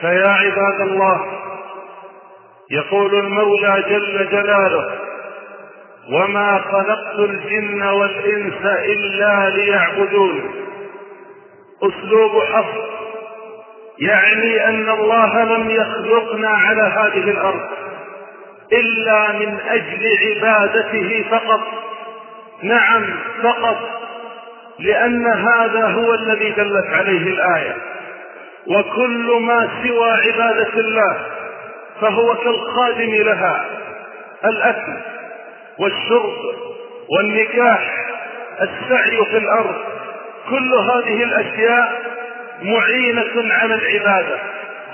فيا عباد الله يقول المولى جل جلاله وما خلقت الجن والإنس إلا ليعبدون أسلوب حصر يعني أن الله لم يخلقنا على هذه الأرض إلا من أجل عبادته فقط. نعم فقط لأن هذا هو الذي دلت عليه الآية. وكل ما سوى عبادة الله فهو كالخادم لها الأكل والشرب والنكاح السعي في الأرض كل هذه الأشياء معينة على العبادة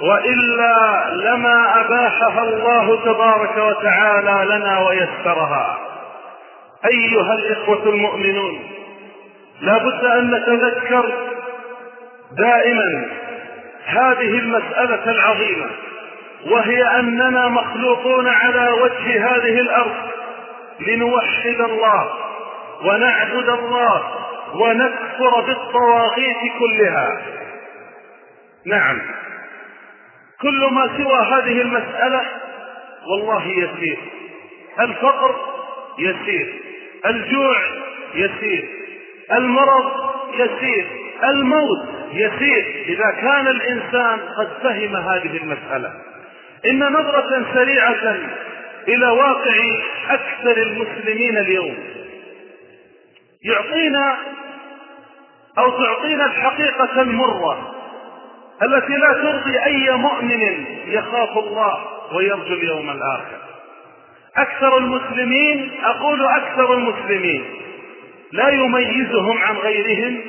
وإلا لما أباحها الله تبارك وتعالى لنا ويسرها. أيها الإخوة المؤمنون لا بد أن نتذكر دائما هذه المسألة العظيمة وهي أننا مخلوقون على وجه هذه الأرض لنوحد الله ونعبد الله ونكفر بالطواغيت كلها. نعم كل ما سوى هذه المسألة والله يسير الفقر يسير الجوع يسير المرض يسير الموت يسير. إذا كان الإنسان قد فهم هذه المسألة إن نظرة سريعة إلى واقع أكثر المسلمين اليوم يعطينا أو تعطينا الحقيقة المرة التي لا ترضي أي مؤمن يخاف الله ويرجو اليوم الآخر. أكثر المسلمين أقول أكثر المسلمين لا يميزهم عن غيرهم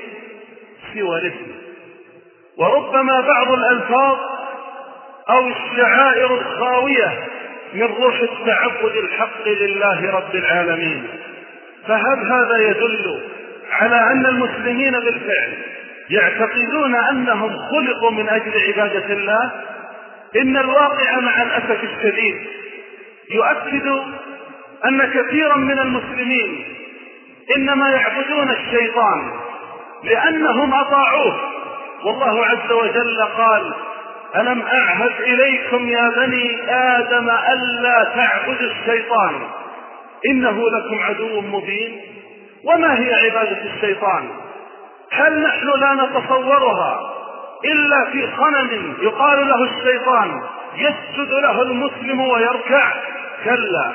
سوى الاسم وربما بعض الألفاظ أو الشعائر الخاوية من روح التعبد الحق لله رب العالمين. فهل هذا يدل على أن المسلمين بالفعل يعتقدون أنهم خلقوا من أجل عبادة الله؟ إن الواقع مع الأسف الشديد يؤكد أن كثيرا من المسلمين إنما يعبدون الشيطان لأنهم أطاعوه. والله عز وجل قال ألم أعهد إليكم يا بني آدم ألا تعبدوا الشيطان؟ إنه لكم عدو مبين. وما هي عبادة الشيطان؟ هل نحن لا نتصورها إلا في صنم يقال له الشيطان يسجد له المسلم ويركع؟ كلا.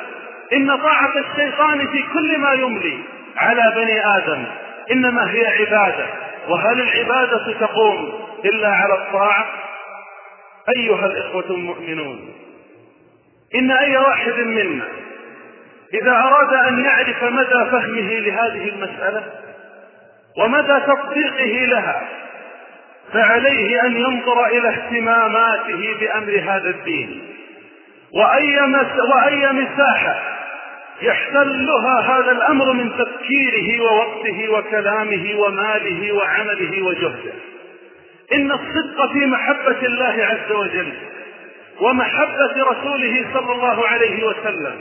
إن طاعة الشيطان في كل ما يملي على بني آدم إنما هي عبادة. وهل العبادة تقوم إلا على الطاعة؟ أيها الإخوة المؤمنون إن أي واحد منا إذا أراد أن يعرف مدى فهمه لهذه المسألة ومدى تطبيقه لها فعليه أن ينظر إلى اهتماماته بأمر هذا الدين وأي, وأي مساحة يحتلها هذا الأمر من تفكيره ووقته وكلامه وماله وعمله وجهده. إن الصدق في محبة الله عز وجل ومحبة رسوله صلى الله عليه وسلم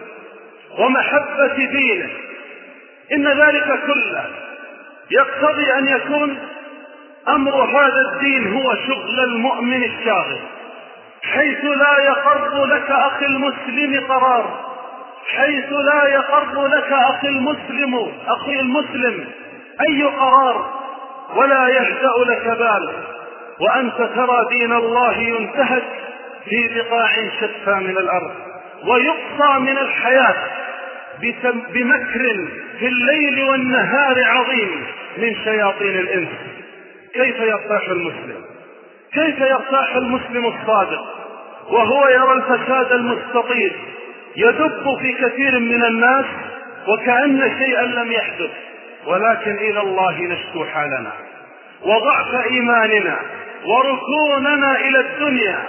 ومحبة دينه إن ذلك كله يقتضي أن يكون أمر هذا الدين هو شغل المؤمن الشاغل حيث لا يقر لك أخي المسلم قرار. حيث لا يقر لك أخي المسلم أخي المسلم أي قرار ولا يهدأ لك بال وأنت ترى دين الله ينتهك في بقاع شتى من الأرض ويقصى من الحياة بمكر في الليل والنهار عظيم من شياطين الإنس. كيف يرتاح المسلم؟ كيف يرتاح المسلم الصادق؟ وهو يرى الفساد المستطيل يدب في كثير من الناس وكأن شيئا لم يحدث. ولكن إلى الله نشكو حالنا وضعف إيماننا وركوننا إلى الدنيا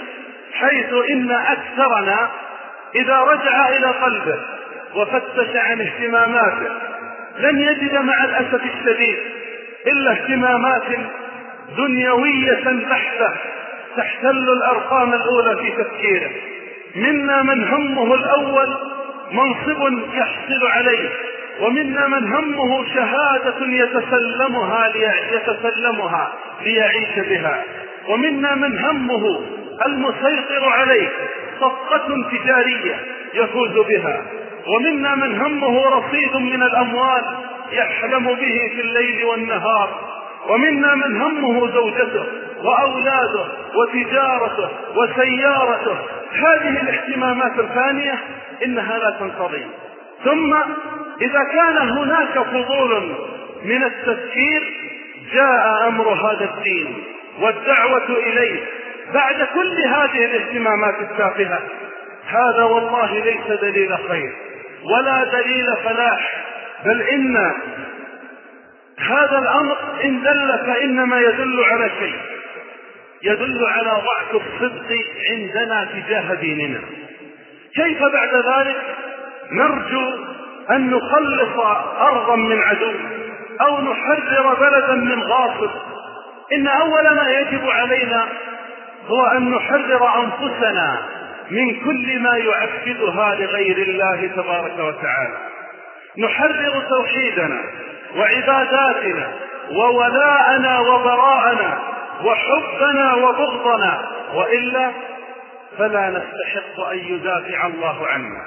حيث إن أكثرنا إذا رجع إلى قلبه وفتش عن اهتماماته. لن يجد مع الأسف الشديد إلا اهتمامات دنيوية بحتة تحتل الأرقام الأولى في تفكيره. منا من همه الأول منصب يحصل عليه ومنا من همه شهادة يتسلمها يتسلمها ليعيش بها ومنا من همه المسيطر عليه صفقة تجارية يفوز بها ومنا من همه رصيد من الأموال يحلم به في الليل والنهار ومنا من همه زوجته وأولاده وتجارته وسيارته هذه الاهتمامات الثانية إنها لا تنقضي. ثم إذا كان هناك فضول من التفكير جاء أمر هذا الدين والدعوة إليه. بعد كل هذه الاهتمامات التافهة هذا والله ليس دليل خير ولا دليل فلاح. بل إن هذا الأمر إن دل فإنما يدل على شيء. يدل على ضعف الصدق عندنا تجاه ديننا. كيف بعد ذلك نرجو أن نخلص أرضا من عدو أو نحرر بلدا من غاصب؟ إن أول ما يجب علينا هو أن نحرر أنفسنا من كل ما يعبدها لغير الله تبارك وتعالى. نحرر توحيدنا وعباداتنا وولاءنا وبراءنا وحبنا وبغضنا وإلا فلا نستحق أن يدافع الله عنا.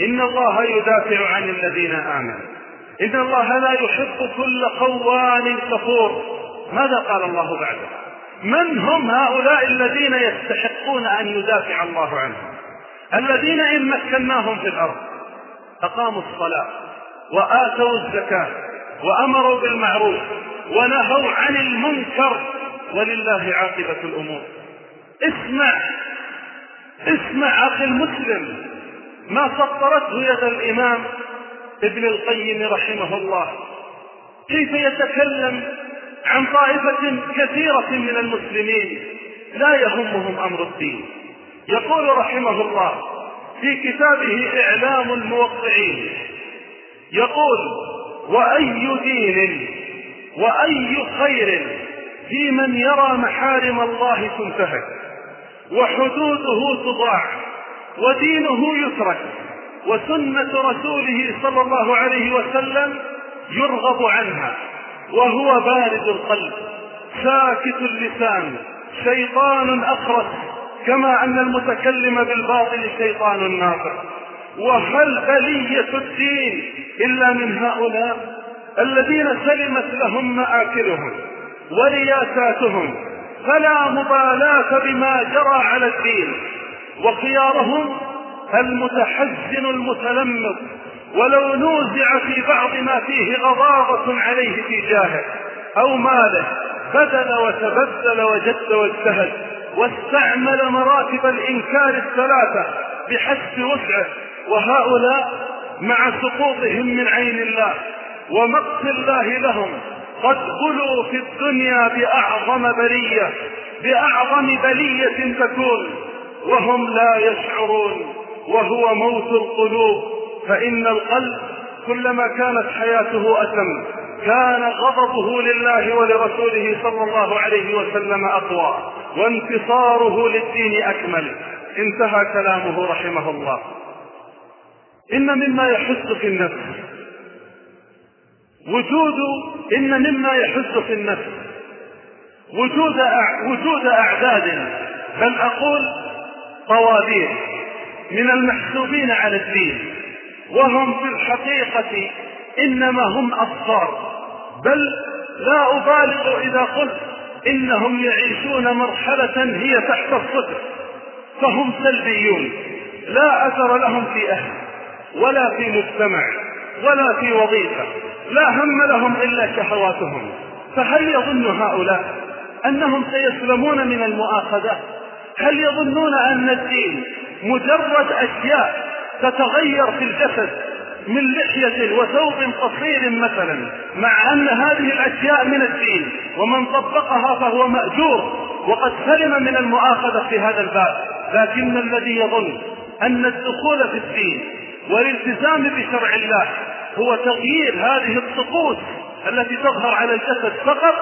إن الله يدافع عن الذين آمنوا. إن الله لا يحب كل خوان كفور. ماذا قال الله بعده؟ من هم هؤلاء الذين يستحقون أن يدافع الله عنهم؟ الذين إن مكناهم في الأرض. أقاموا الصلاة وآتوا الزكاة وأمروا بالمعروف ونهوا عن المنكر ولله عاقبة الأمور. اسمع اسمع أخي المسلم ما سطرته يد الإمام ابن القيم رحمه الله. كيف يتكلم عن طائفة كثيرة من المسلمين لا يهمهم أمر الدين. يقول رحمه الله في كتابه إعلام الموقعين يقول وأي دين وأي خير في من يرى محارم الله تنتهك وحدوده تضاع ودينه يترك وسنة رسوله صلى الله عليه وسلم يرغب عنها وهو بارد القلب ساكت اللسان شيطان أخرس كما أن المتكلم بالباطل شيطان ناطق وهل بلية الدين إلا من هؤلاء الذين سلمت لهم مآكلهم؟ ورياساتهم. فلا مبالاة بما جرى على الدين. وخيارهم المتحزن المتلمس ولو نوزع في بعض ما فيه غضاضة عليه في جاهه أو ماله بدل وتبدل وجد واجتهد. واستعمل مراتب الإنكار الثلاثة بحسب وسعه. وهؤلاء مع سقوطهم من عين الله ومقت الله لهم. قد بلوا في الدنيا بأعظم بلية بأعظم بلية تكون وهم لا يشعرون وهو موت القلوب. فإن القلب كلما كانت حياته أتم كان غضبه لله ولرسوله صلى الله عليه وسلم أقوى وانتصاره للدين أكمل. انتهى كلامه رحمه الله. إن مما يحس في النفس وجود إن مما يحس في النفس وجود وجود أعداد بل أقول طوابير من المحسوبين على الدين وهم في الحقيقة إنما هم أبصار بل لا أبالغ إذا قلت إنهم يعيشون مرحلة هي تحت الصفر فهم سلبيون لا أثر لهم في أهل ولا في مجتمع. ولا في وظيفة. لا هم لهم إلا شهواتهم. فهل يظن هؤلاء أنهم سيسلمون من المؤاخذة؟ هل يظنون أن الدين مجرد أشياء تتغير في الجسد من لحية وثوب قصير مثلا مع أن هذه الأشياء من الدين ومن طبقها فهو مأجور وقد سلم من المؤاخذة في هذا الباب. لكن الذي يظن أن الدخول في الدين والالتزام بشرع الله هو تغيير هذه الطقوس التي تظهر على الجسد فقط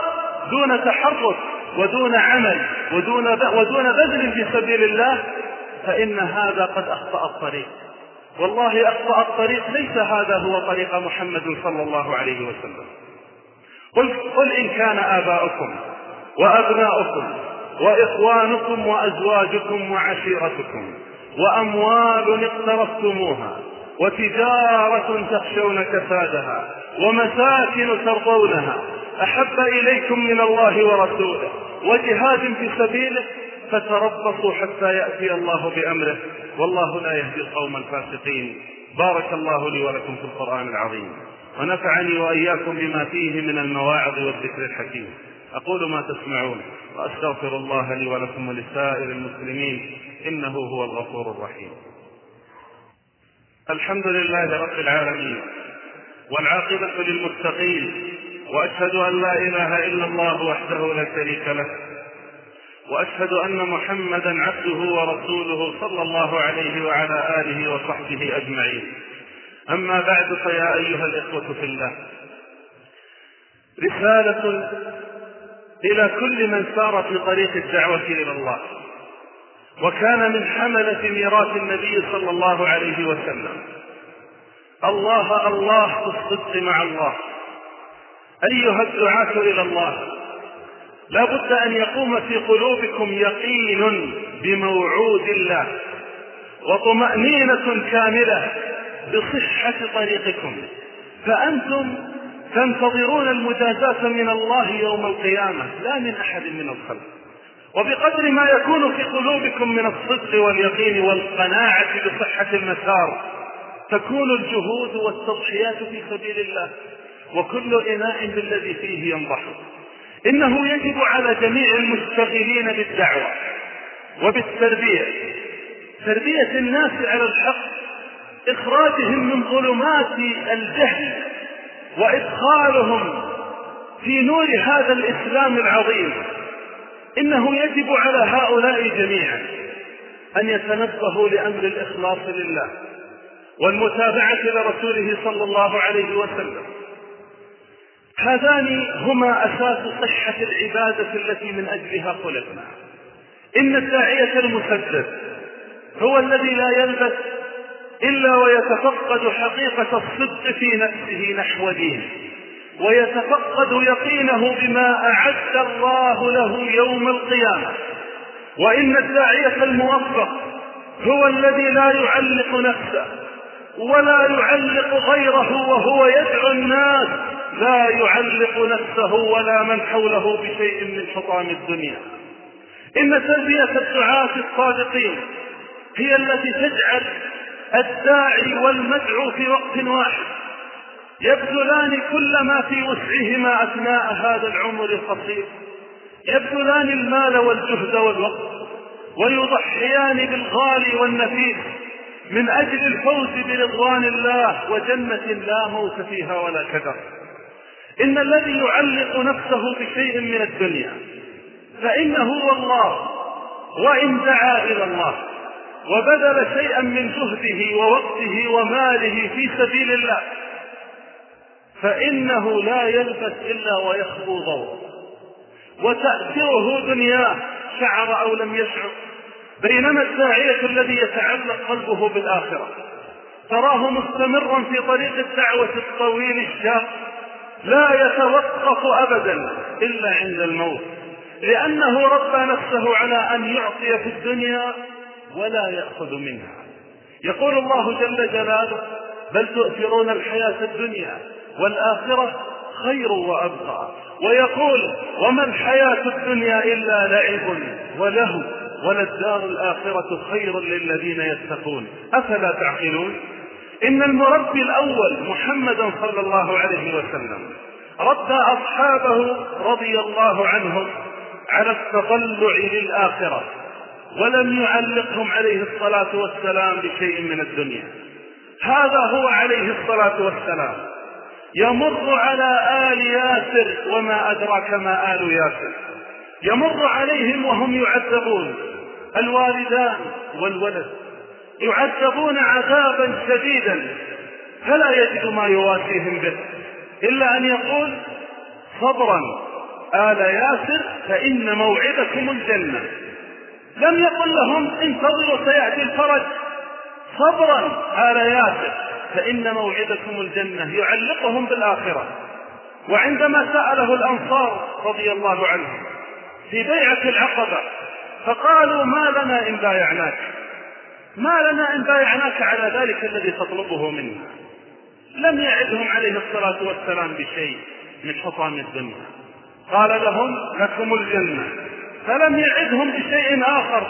دون تحرك ودون عمل ودون ودون بذل في سبيل الله فإن هذا قد أخطأ الطريق. والله أخطأ الطريق ليس هذا هو طريق محمد صلى الله عليه وسلم. قل, قل إن كان آباؤكم وأبناؤكم وإخوانكم وأزواجكم وعشيرتكم وأموال اقترفتموها وتجارة تخشون كسادها ومساكن ترضونها. أحب إليكم من الله ورسوله وجهاد في سبيله فتربصوا حتى يأتي الله بأمره. والله لا يهدي القوم الفاسقين. بارك الله لي ولكم في القرآن العظيم. ونفعني وإياكم بما فيه من المواعظ والذكر الحكيم. أقول ما تسمعون وأستغفر الله لي ولكم ولسائر المسلمين إنه هو الغفور الرحيم. الحمد لله رب العالمين والعاقبة للمتقين وأشهد أن لا إله إلا الله وحده لا شريك له وأشهد أن محمدا عبده ورسوله صلى الله عليه وعلى آله وصحبه أجمعين. أما بعد فيا أيها الإخوة في الله. رسالة إلى كل من سار في طريق الدعوة إلى الله. وكان من حملة ميراث النبي صلى الله عليه وسلم. الله الله في الصدق مع الله. أيها الدعاة إلى الله لا بد أن يقوم في قلوبكم يقين بموعود الله وطمأنينة كاملة بصحة طريقكم. فأنتم تنتظرون المجازاة من الله يوم القيامة لا من أحد من الخلق. وبقدر ما يكون في قلوبكم من الصدق واليقين والقناعة بصحة المسار تكون الجهود والتضحيات في سبيل الله وكل إناء بالذي فيه ينضح. إنه يجب على جميع المشتغلين بالدعوة وبالتربية تربية الناس على الحق إخراجهم من ظلمات الجهل وإدخالهم في نور هذا الإسلام العظيم. إنه يجب على هؤلاء جميعا أن يتنبهوا لأمر الإخلاص لله والمتابعة لرسوله صلى الله عليه وسلم. هذان هما أساس صحة العبادة التي من أجلها خلقنا إن الداعية المسدد هو الذي لا يلبث إلا ويتفقد حقيقة الصدق في نفسه نحو دينه. ويتفقد يقينه بما أعد الله له يوم القيامة. وإن الداعية الموفق هو الذي لا يعلق نفسه ولا يعلق غيره وهو يدعو الناس لا يعلق نفسه ولا من حوله بشيء من حطام الدنيا. إن تربية الدعاة الصادقين هي التي تجعل الداعي والمدعو في وقت واحد. يبذلان كل ما في وسعهما أثناء هذا العمر القصير. يبذلان المال والجهد والوقت ويضحيان بالغالي والنفيس من أجل الفوز برضوان الله وجنة لا موت فيها ولا كدر. إن الذي يعلق نفسه بشيء من الدنيا فإنه والله وإن دعا إلى الله وبذل شيئا من جهده ووقته وماله في سبيل الله فإنه لا يلبث إلا ويخبو ضوء. وتأثره دنياه شعر أو لم يشعر. بينما الداعية الذي يتعلق قلبه بالآخرة. تراه مستمرا في طريق الدعوة الطويل الشاق. لا يتوقف أبدا إلا عند الموت. لأنه ربى نفسه على أن يعطي في الدنيا ولا يأخذ منها. يقول الله جل جلاله بل تؤثرون الحياة الدنيا والآخرة خير وأبقى. ويقول وما الحياة الدنيا إلا لعب وله وللدار الآخرة خير للذين يتقون. أفلا تعقلون؟ إن المربي الأول محمدا صلى الله عليه وسلم ربى أصحابه رضي الله عنهم على التطلع للآخرة ولم يعلقهم عليه الصلاة والسلام بشيء من الدنيا. هذا هو عليه الصلاة والسلام. يمر على آل ياسر وما أدراك ما آل ياسر. يمر عليهم وهم يعذبون. الوالدان والولد يعذبون عذابا شديدا. فلا يجد ما يواسيهم به. إلا أن يقول صبرا آل ياسر فإن موعدكم الجنة. لم يقل لهم انتظروا سيأتي الفرج. صبرا آل ياسر. فإن موعدكم الجنة يعلقهم بالآخرة. وعندما سأله الأنصار رضي الله عنهم في بيعة العقبة فقالوا ما لنا إن بايعناك. ما لنا إن بايعناك على ذلك الذي تطلبه منا. لم يعدهم عليه الصلاة والسلام بشيء من حطام الدنيا. قال لهم لكم الجنة. فلم يعدهم بشيء آخر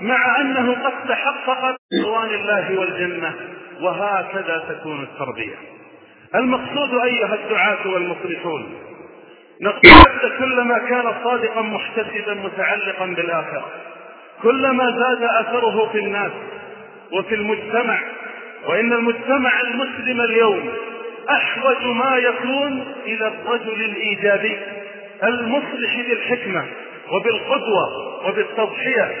مع أنه قد تحقق رضوان الله والجنة. وهكذا تكون التربية. المقصود أيها الدعاة والمصلحون نقول كلما كان صادقا محتسبا متعلقا بالآخرة. كلما زاد أثره في الناس وفي المجتمع وإن المجتمع المسلم اليوم أحوج ما يكون إلى الرجل الإيجابي المصلح بالحكمة وبالقدوة وبالتضحية.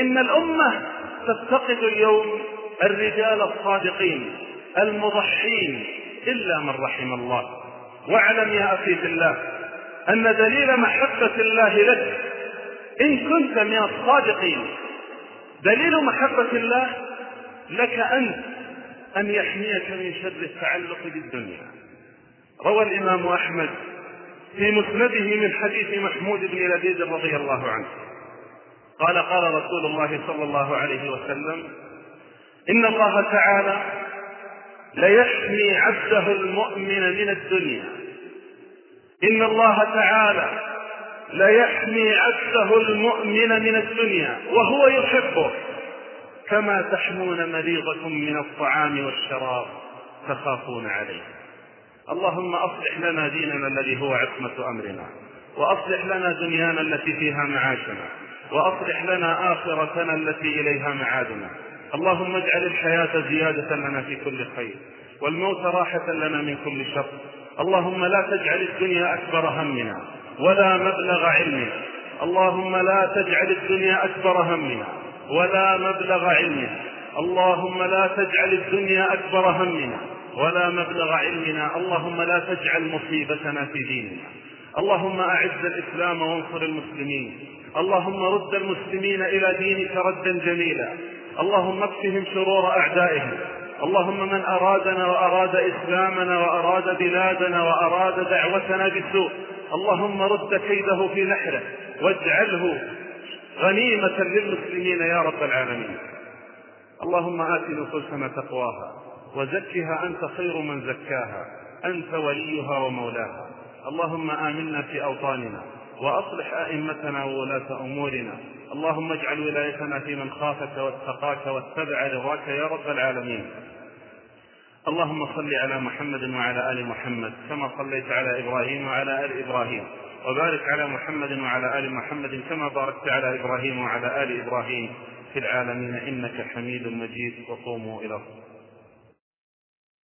إن الأمة تفتقد اليوم الرجال الصادقين المضحين إلا من رحم الله. واعلم يا أخي في الله أن دليل محبة الله لك إن كنت من الصادقين. دليل محبة الله لك أنت أن يحميك من شر التعلق بالدنيا. روى الإمام أحمد في مسنده من حديث محمود بن لبيد رضي الله عنه. قال قال رسول الله صلى الله عليه وسلم إن الله تعالى ليحمي عبده المؤمن من الدنيا. إن الله تعالى ليحمي عبده المؤمن من الدنيا وهو يحبه. كما تحمون مريضكم من الطعام والشراب تخافون عليه. اللهم أصلح لنا ديننا الذي هو عصمة أمرنا وأصلح لنا دنيانا التي فيها معاشنا وأصلح لنا آخرتنا التي إليها معادنا. اللهم اجعل الحياة زيادة لنا في كل خير والموت راحة لنا من كل شر. اللهم لا تجعل الدنيا أكبر همنا ولا مبلغ علمنا. اللهم لا تجعل الدنيا أكبر همنا ولا مبلغ علمنا. اللهم لا تجعل الدنيا أكبر همنا ولا مبلغ علمنا. اللهم لا تجعل مصيبتنا في ديننا. اللهم أعز الإسلام وانصر المسلمين. اللهم رد المسلمين إلى دينك ردا جميلا. اللهم اكفهم شرور أعدائهم. اللهم من أرادنا وأراد إسلامنا وأراد بلادنا وأراد دعوتنا بالسوء. اللهم رد كيده في نحره واجعله غنيمة للمسلمين يا رب العالمين. اللهم آت نفوسنا تقواها وزكها أنت خير من زكاها. أنت وليها ومولاها. اللهم آمنا في أوطاننا وأصلح أئمتنا وولاة أمورنا. اللهم اجعل ولايتنا في من خافك واتقاك واتبع رضاك يا رب العالمين. اللهم صل على محمد وعلى آل محمد كما صليت على إبراهيم وعلى آل إبراهيم. وبارك على محمد وعلى آل محمد كما باركت على إبراهيم وعلى آل إبراهيم في العالمين. إنك حميد مجيد. وقوموا إلى الصلاه